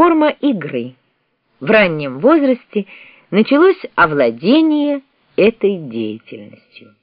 форма игры. В раннем возрасте началось овладение этой деятельностью.